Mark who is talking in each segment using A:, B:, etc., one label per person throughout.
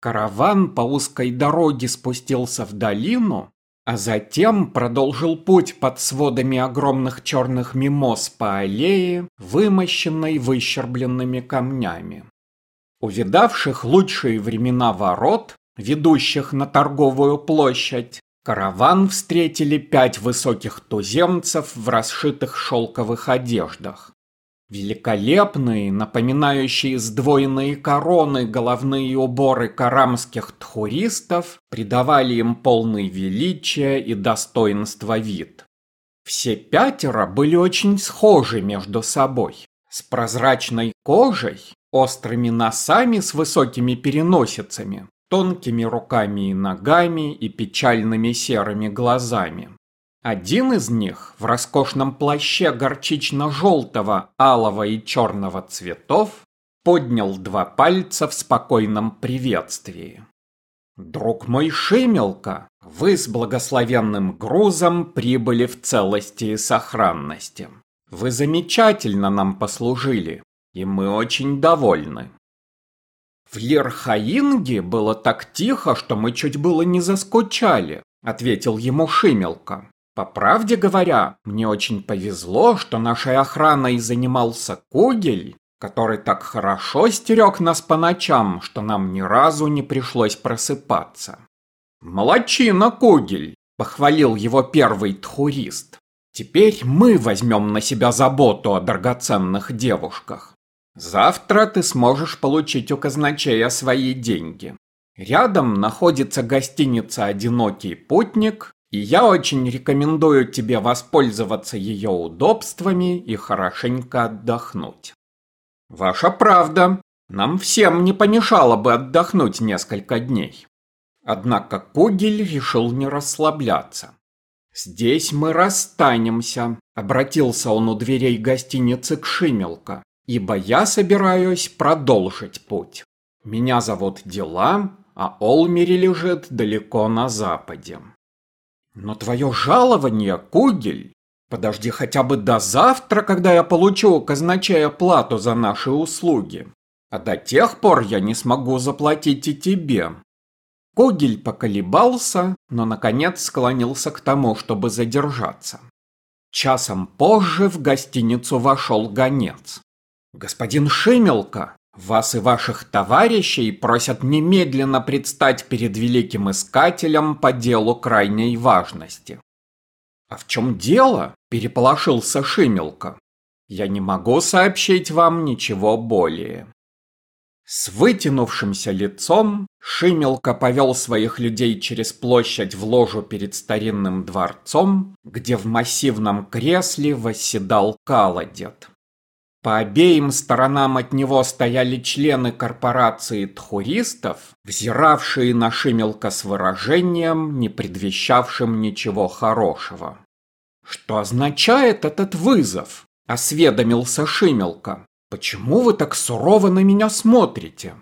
A: Караван по узкой дороге спустился в долину, а затем продолжил путь под сводами огромных черных мимоз по аллее, вымощенной выщербленными камнями. Увидавших лучшие времена ворот, ведущих на торговую площадь, караван встретили пять высоких туземцев в расшитых шелковых одеждах. Великолепные, напоминающие сдвоенные короны головные уборы карамских тхуристов придавали им полный величия и достоинства вид. Все пятеро были очень схожи между собой, с прозрачной кожей, острыми носами с высокими переносицами, тонкими руками и ногами и печальными серыми глазами. Один из них в роскошном плаще горчично-желтого, алого и черного цветов поднял два пальца в спокойном приветствии. «Друг мой Шимелка, вы с благословенным грузом прибыли в целости и сохранности. Вы замечательно нам послужили, и мы очень довольны». В Лерхаинге было так тихо, что мы чуть было не заскучали, ответил ему Шимелка. По правде говоря, мне очень повезло, что нашей охраной занимался Кугель, который так хорошо стерег нас по ночам, что нам ни разу не пришлось просыпаться. «Молодчина, Кугель!» – похвалил его первый тхурист. «Теперь мы возьмем на себя заботу о драгоценных девушках. Завтра ты сможешь получить у казначея свои деньги. Рядом находится гостиница «Одинокий путник», и я очень рекомендую тебе воспользоваться ее удобствами и хорошенько отдохнуть. Ваша правда, нам всем не помешало бы отдохнуть несколько дней. Однако Кугель решил не расслабляться. «Здесь мы расстанемся», — обратился он у дверей гостиницы к Шимелка, «ибо я собираюсь продолжить путь. Меня зовут Дела, а Олмери лежит далеко на западе. Но твое жалование, Кугель, подожди хотя бы до завтра, когда я получу казначея плату за наши услуги. А до тех пор я не смогу заплатить и тебе. Кугель поколебался, но наконец склонился к тому, чтобы задержаться. Часом позже в гостиницу вошел гонец. «Господин Шимелка, вас и ваших товарищей просят немедленно предстать перед великим искателем по делу крайней важности. А в чем дело? Переполошился Шимелка. Я не могу сообщить вам ничего более. С вытянувшимся лицом Шимелка повел своих людей через площадь в ложу перед старинным дворцом, где в массивном кресле восседал Каладет. По обеим сторонам от него стояли члены корпорации тхуристов, взиравшие на Шимелка с выражением, не предвещавшим ничего хорошего. «Что означает этот вызов?» – осведомился Шимелка. «Почему вы так сурово на меня смотрите?»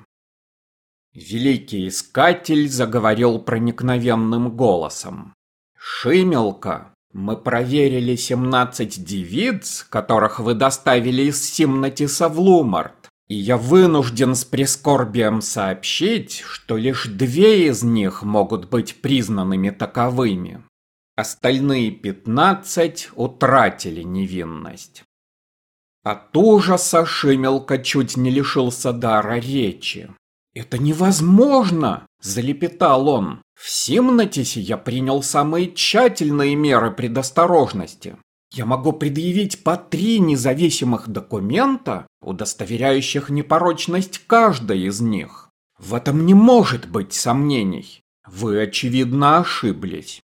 A: Великий искатель заговорил проникновенным голосом. «Шимелка, мы проверили 17 девиц, которых вы доставили из Симнатиса в Лумарт, и я вынужден с прискорбием сообщить, что лишь две из них могут быть признанными таковыми. Остальные 15 утратили невинность. От ужаса Шимелка чуть не лишился дара речи. «Это невозможно!» – залепетал он. «В Симнатисе я принял самые тщательные меры предосторожности. Я могу предъявить по три независимых документа, удостоверяющих непорочность каждой из них. В этом не может быть сомнений. Вы, очевидно, ошиблись».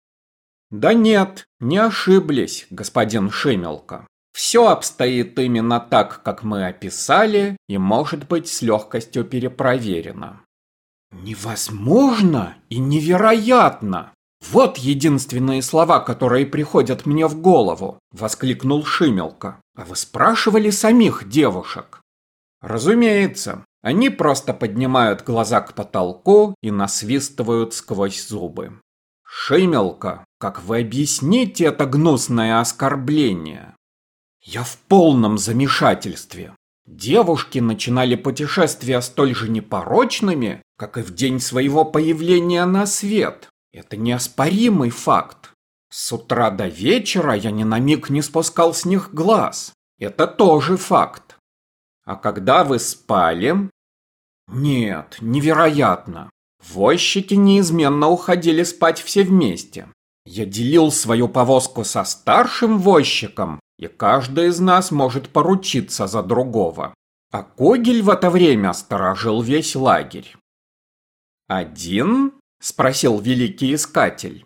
A: «Да нет, не ошиблись, господин Шимелка. Все обстоит именно так, как мы описали, и может быть с легкостью перепроверено. Невозможно и невероятно! Вот единственные слова, которые приходят мне в голову, воскликнул Шимелка. А вы спрашивали самих девушек? Разумеется, они просто поднимают глаза к потолку и насвистывают сквозь зубы. Шимелка, как вы объясните это гнусное оскорбление? Я в полном замешательстве. Девушки начинали путешествия столь же непорочными, как и в день своего появления на свет. Это неоспоримый факт. С утра до вечера я ни на миг не спускал с них глаз. Это тоже факт. А когда вы спали? Нет, невероятно. Возчики неизменно уходили спать все вместе. Я делил свою повозку со старшим возчиком, и каждый из нас может поручиться за другого. А Когель в это время сторожил весь лагерь. «Один?» – спросил великий искатель.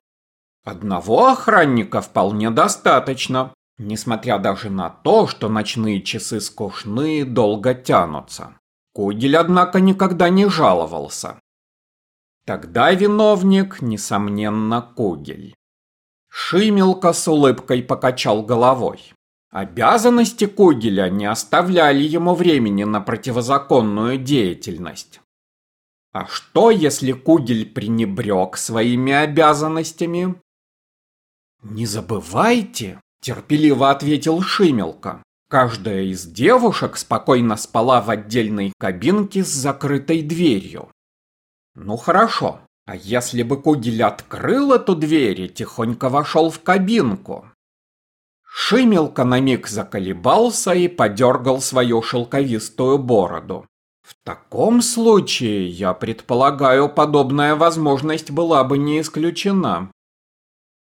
A: «Одного охранника вполне достаточно, несмотря даже на то, что ночные часы скучны и долго тянутся. Когель, однако, никогда не жаловался. Тогда виновник, несомненно, Когель. Шимелка с улыбкой покачал головой. Обязанности Когеля не оставляли ему времени на противозаконную деятельность. А что, если Кугель пренебрег своими обязанностями? «Не забывайте», – терпеливо ответил Шимелка. Каждая из девушек спокойно спала в отдельной кабинке с закрытой дверью. Ну хорошо, а если бы Кугель открыл эту дверь и тихонько вошел в кабинку? Шимелка на миг заколебался и подергал свою шелковистую бороду. В таком случае, я предполагаю, подобная возможность была бы не исключена.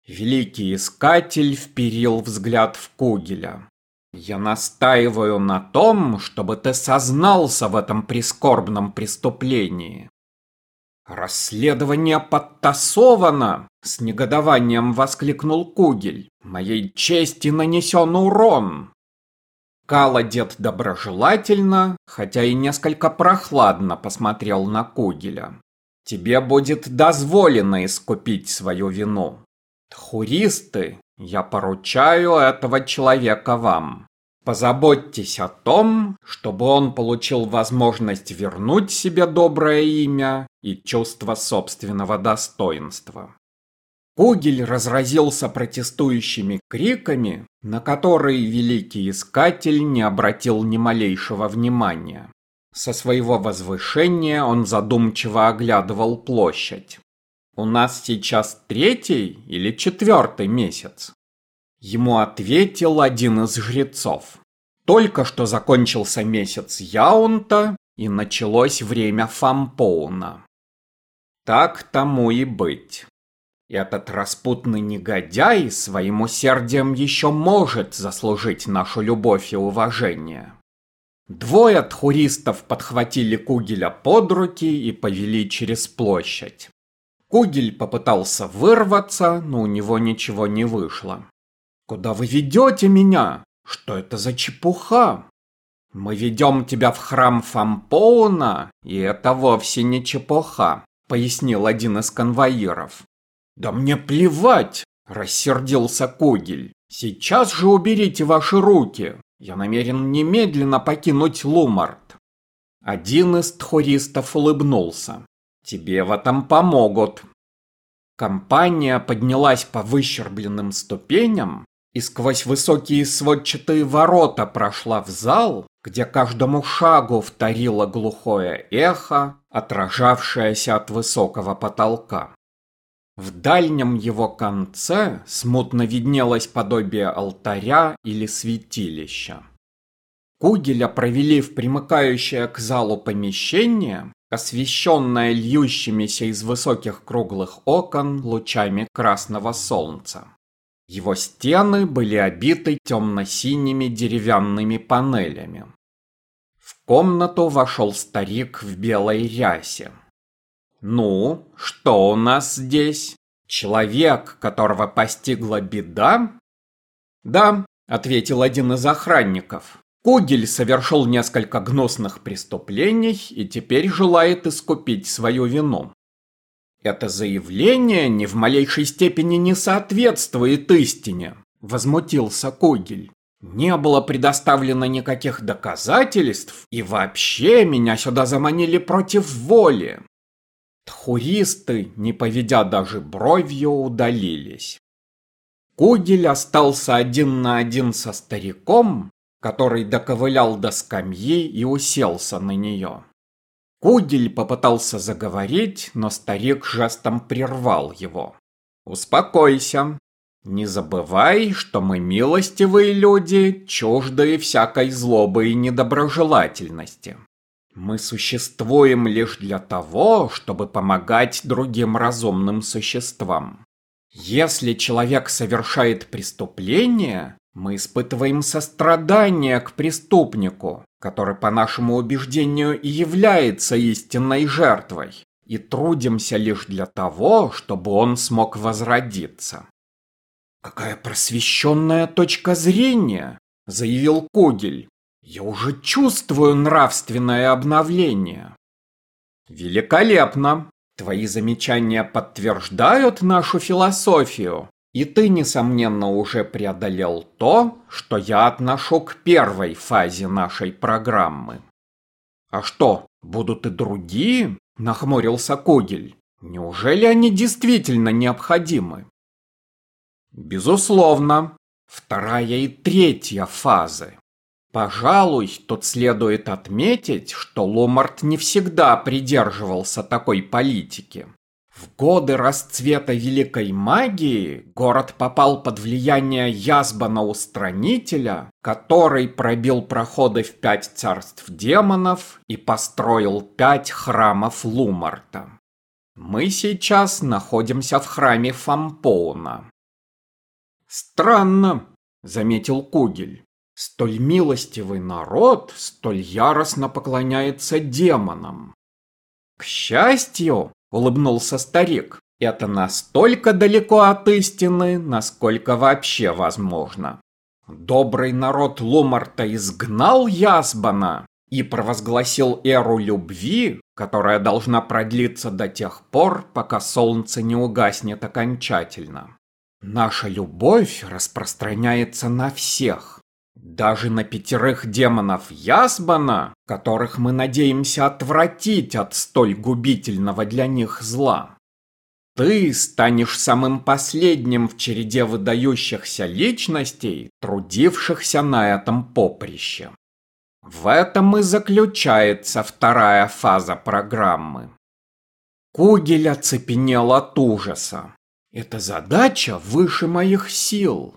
A: Великий искатель вперил взгляд в Кугеля. Я настаиваю на том, чтобы ты сознался в этом прискорбном преступлении. «Расследование подтасовано!» — с негодованием воскликнул Кугель. «Моей чести нанесен урон!» Каладет доброжелательно, хотя и несколько прохладно посмотрел на Кугеля. «Тебе будет дозволено искупить свою вину. Тхуристы, я поручаю этого человека вам. Позаботьтесь о том, чтобы он получил возможность вернуть себе доброе имя и чувство собственного достоинства. Кугель разразился протестующими криками, на которые великий искатель не обратил ни малейшего внимания. Со своего возвышения он задумчиво оглядывал площадь. «У нас сейчас третий или четвертый месяц?» Ему ответил один из жрецов. Только что закончился месяц Яунта, и началось время Фампоуна. Так тому и быть. Этот распутный негодяй своим усердием еще может заслужить нашу любовь и уважение. Двое тхуристов подхватили Кугеля под руки и повели через площадь. Кугель попытался вырваться, но у него ничего не вышло. «Куда вы ведете меня? Что это за чепуха?» «Мы ведем тебя в храм Фампоуна, и это вовсе не чепуха», — пояснил один из конвоиров. «Да мне плевать!» — рассердился Кугель. «Сейчас же уберите ваши руки! Я намерен немедленно покинуть Лумарт!» Один из тхуристов улыбнулся. «Тебе в этом помогут!» Компания поднялась по выщербленным ступеням и сквозь высокие сводчатые ворота прошла в зал, где каждому шагу вторило глухое эхо, отражавшееся от высокого потолка. В дальнем его конце смутно виднелось подобие алтаря или святилища. Кугеля провели в примыкающее к залу помещение, освещенное льющимися из высоких круглых окон лучами красного солнца. Его стены были обиты темно-синими деревянными панелями. В комнату вошел старик в белой рясе. «Ну, что у нас здесь? Человек, которого постигла беда?» «Да», — ответил один из охранников. Кугель совершил несколько гнусных преступлений и теперь желает искупить свою вину. Это заявление ни в малейшей степени не соответствует истине, возмутился Кугель. Не было предоставлено никаких доказательств, и вообще меня сюда заманили против воли. Тхуристы, не поведя даже бровью, удалились. Кугель остался один на один со стариком, который доковылял до скамьи и уселся на нее. Кугель попытался заговорить, но старик жестом прервал его. «Успокойся. Не забывай, что мы милостивые люди, чуждые всякой злобы и недоброжелательности. Мы существуем лишь для того, чтобы помогать другим разумным существам. Если человек совершает преступление, мы испытываем сострадание к преступнику, который, по нашему убеждению, и является истинной жертвой, и трудимся лишь для того, чтобы он смог возродиться. «Какая просвещенная точка зрения!» – заявил Когель. «Я уже чувствую нравственное обновление». «Великолепно! Твои замечания подтверждают нашу философию, и ты, несомненно, уже преодолел то, что я отношу к первой фазе нашей программы. А что, будут и другие? Нахмурился Когель. Неужели они действительно необходимы? Безусловно. Вторая и третья фазы. Пожалуй, тут следует отметить, что Ломарт не всегда придерживался такой политики. В годы расцвета великой магии город попал под влияние Язбана-устранителя, который пробил проходы в пять царств демонов и построил пять храмов Лумарта. Мы сейчас находимся в храме Фампоуна. «Странно», — заметил Кугель. «Столь милостивый народ столь яростно поклоняется демонам». «К счастью», улыбнулся старик. Это настолько далеко от истины, насколько вообще возможно. Добрый народ Лумарта изгнал Ясбана и провозгласил эру любви, которая должна продлиться до тех пор, пока солнце не угаснет окончательно. Наша любовь распространяется на всех, даже на пятерых демонов Ясбана, которых мы надеемся отвратить от столь губительного для них зла. Ты станешь самым последним в череде выдающихся личностей, трудившихся на этом поприще. В этом и заключается вторая фаза программы. Кугель оцепенел от ужаса. Эта задача выше моих сил.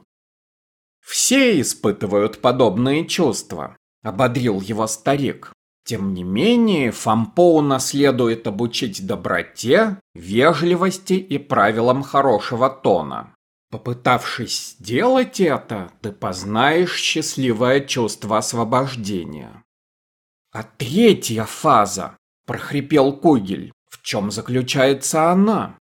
A: Все испытывают подобные чувства, ободрил его старик. Тем не менее, Фампоуна следует обучить доброте, вежливости и правилам хорошего тона. Попытавшись сделать это, ты познаешь счастливое чувство освобождения. А третья фаза, прохрипел Кугель, в чем заключается она?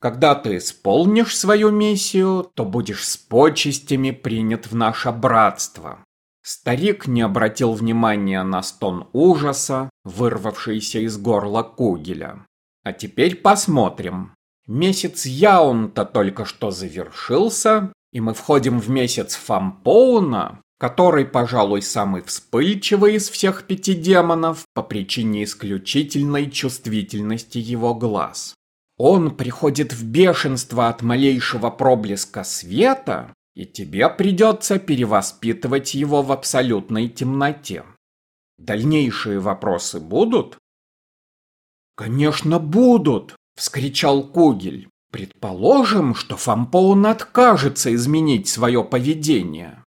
A: Когда ты исполнишь свою миссию, то будешь с почестями принят в наше братство. Старик не обратил внимания на стон ужаса, вырвавшийся из горла Кугеля. А теперь посмотрим. Месяц Яунта только что завершился, и мы входим в месяц Фампоуна, который, пожалуй, самый вспыльчивый из всех пяти демонов по причине исключительной чувствительности его глаз. Он приходит в бешенство от малейшего проблеска света, и тебе придется перевоспитывать его в абсолютной темноте. Дальнейшие вопросы будут? Конечно, будут, вскричал Кугель. Предположим, что Фампоун откажется изменить свое поведение.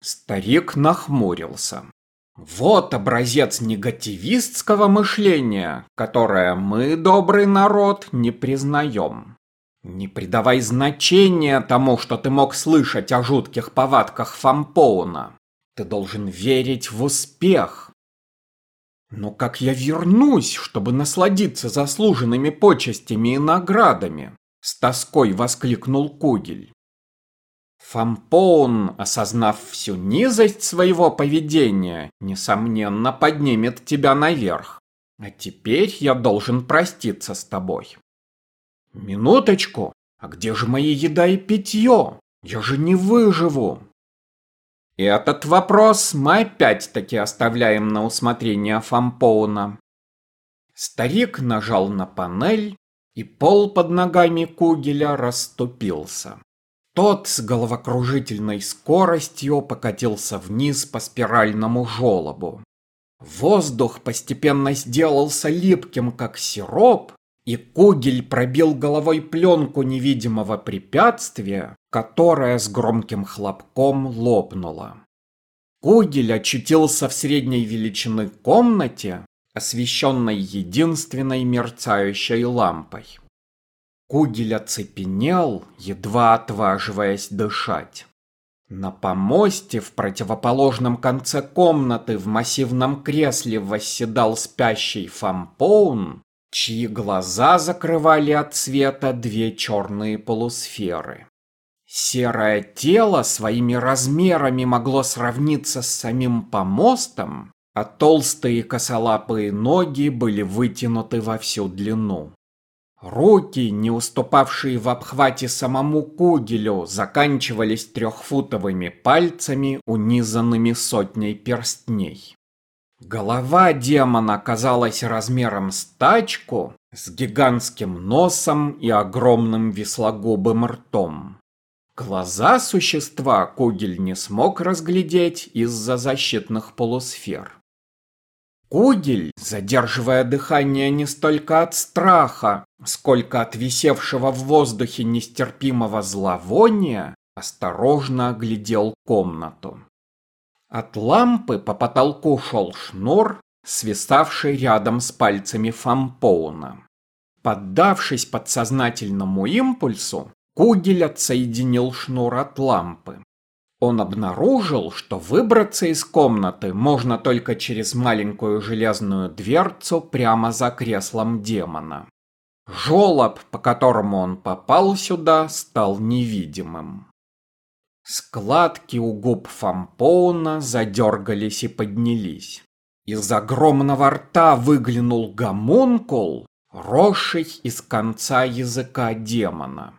A: Старик нахмурился. Вот образец негативистского мышления, которое мы, добрый народ, не признаем. Не придавай значения тому, что ты мог слышать о жутких повадках Фампоуна. Ты должен верить в успех. Но как я вернусь, чтобы насладиться заслуженными почестями и наградами? С тоской воскликнул Кугель. Фампоун, осознав всю низость своего поведения, несомненно поднимет тебя наверх. А теперь я должен проститься с тобой. Минуточку, а где же мои еда и питье? Я же не выживу. Этот вопрос мы опять-таки оставляем на усмотрение Фампоуна. Старик нажал на панель, и пол под ногами Кугеля расступился. Тот с головокружительной скоростью покатился вниз по спиральному желобу. Воздух постепенно сделался липким, как сироп, и Кугель пробил головой пленку невидимого препятствия, которая с громким хлопком лопнула. Кугель очутился в средней величины комнате, освещенной единственной мерцающей лампой. Кугель оцепенел, едва отваживаясь дышать. На помосте в противоположном конце комнаты в массивном кресле восседал спящий Фампоун, чьи глаза закрывали от света две черные полусферы. Серое тело своими размерами могло сравниться с самим помостом, а толстые косолапые ноги были вытянуты во всю длину. Руки, не уступавшие в обхвате самому Кугелю, заканчивались трехфутовыми пальцами, унизанными сотней перстней. Голова демона казалась размером с тачку, с гигантским носом и огромным веслогубым ртом. Глаза существа Кугель не смог разглядеть из-за защитных полусфер. Кугель, задерживая дыхание не столько от страха, сколько от висевшего в воздухе нестерпимого зловония, осторожно оглядел комнату. От лампы по потолку шел шнур, свисавший рядом с пальцами Фампоуна. Поддавшись подсознательному импульсу, Кугель отсоединил шнур от лампы. Он обнаружил, что выбраться из комнаты можно только через маленькую железную дверцу прямо за креслом демона. Жолоб, по которому он попал сюда, стал невидимым. Складки у губ Фампоуна задергались и поднялись. Из огромного рта выглянул гомункул, росший из конца языка демона.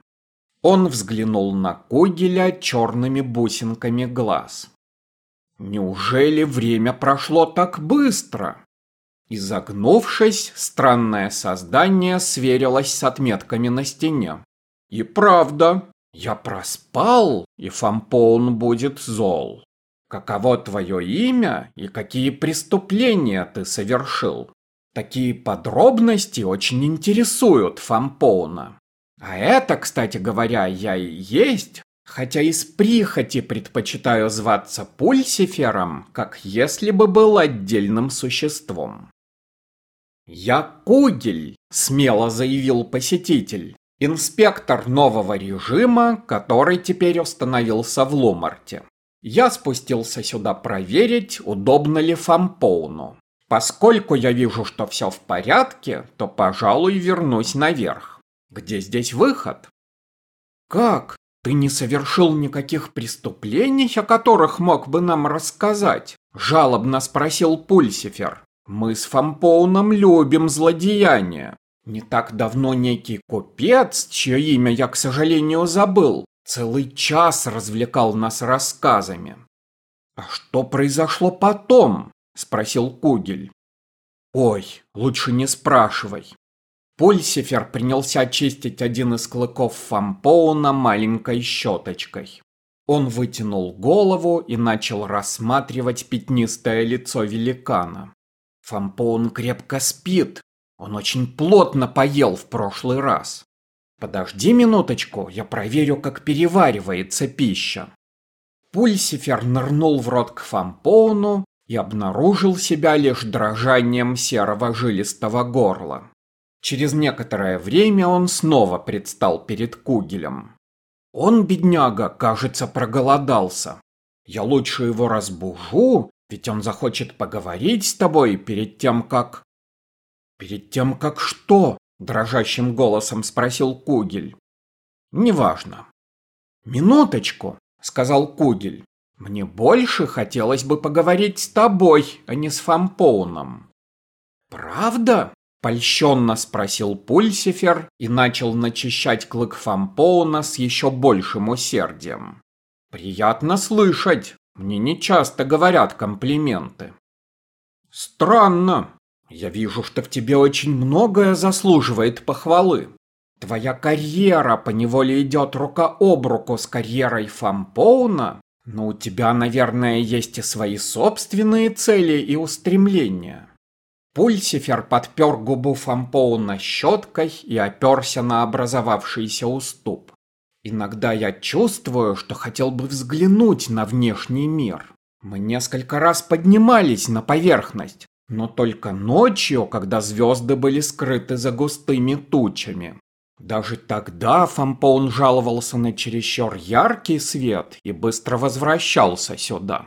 A: Он взглянул на Когеля черными бусинками глаз. Неужели время прошло так быстро? Изогнувшись, странное создание сверилось с отметками на стене. И правда, я проспал, и Фампоун будет зол. Каково твое имя и какие преступления ты совершил? Такие подробности очень интересуют Фампоуна. А это, кстати говоря, я и есть, хотя из прихоти предпочитаю зваться Пульсифером, как если бы был отдельным существом. «Я Кугель», — смело заявил посетитель, инспектор нового режима, который теперь установился в Лумарте. Я спустился сюда проверить, удобно ли Фампоуну. Поскольку я вижу, что все в порядке, то, пожалуй, вернусь наверх. Где здесь выход? Как? Ты не совершил никаких преступлений, о которых мог бы нам рассказать? Жалобно спросил Пульсифер. Мы с Фампоуном любим злодеяния. Не так давно некий купец, чье имя я, к сожалению, забыл, целый час развлекал нас рассказами. «А что произошло потом?» – спросил Кугель. «Ой, лучше не спрашивай. Пульсифер принялся чистить один из клыков Фампоуна маленькой щеточкой. Он вытянул голову и начал рассматривать пятнистое лицо великана. Фампоун крепко спит. Он очень плотно поел в прошлый раз. Подожди минуточку, я проверю, как переваривается пища. Пульсифер нырнул в рот к Фампоуну и обнаружил себя лишь дрожанием серого жилистого горла. Через некоторое время он снова предстал перед Кугелем. Он, бедняга, кажется, проголодался. Я лучше его разбужу, ведь он захочет поговорить с тобой перед тем, как... Перед тем, как что? Дрожащим голосом спросил Кугель. Неважно. Минуточку, сказал Кугель. Мне больше хотелось бы поговорить с тобой, а не с Фампоуном. Правда? Польщенно спросил Пульсифер и начал начищать клык Фампоуна с еще большим усердием. «Приятно слышать. Мне не часто говорят комплименты». «Странно. Я вижу, что в тебе очень многое заслуживает похвалы. Твоя карьера поневоле идет рука об руку с карьерой Фампоуна, но у тебя, наверное, есть и свои собственные цели и устремления. Пульсифер подпер губу Фампоуна щеткой и оперся на образовавшийся уступ. Иногда я чувствую, что хотел бы взглянуть на внешний мир. Мы несколько раз поднимались на поверхность, но только ночью, когда звезды были скрыты за густыми тучами. Даже тогда Фампоун жаловался на чересчур яркий свет и быстро возвращался сюда.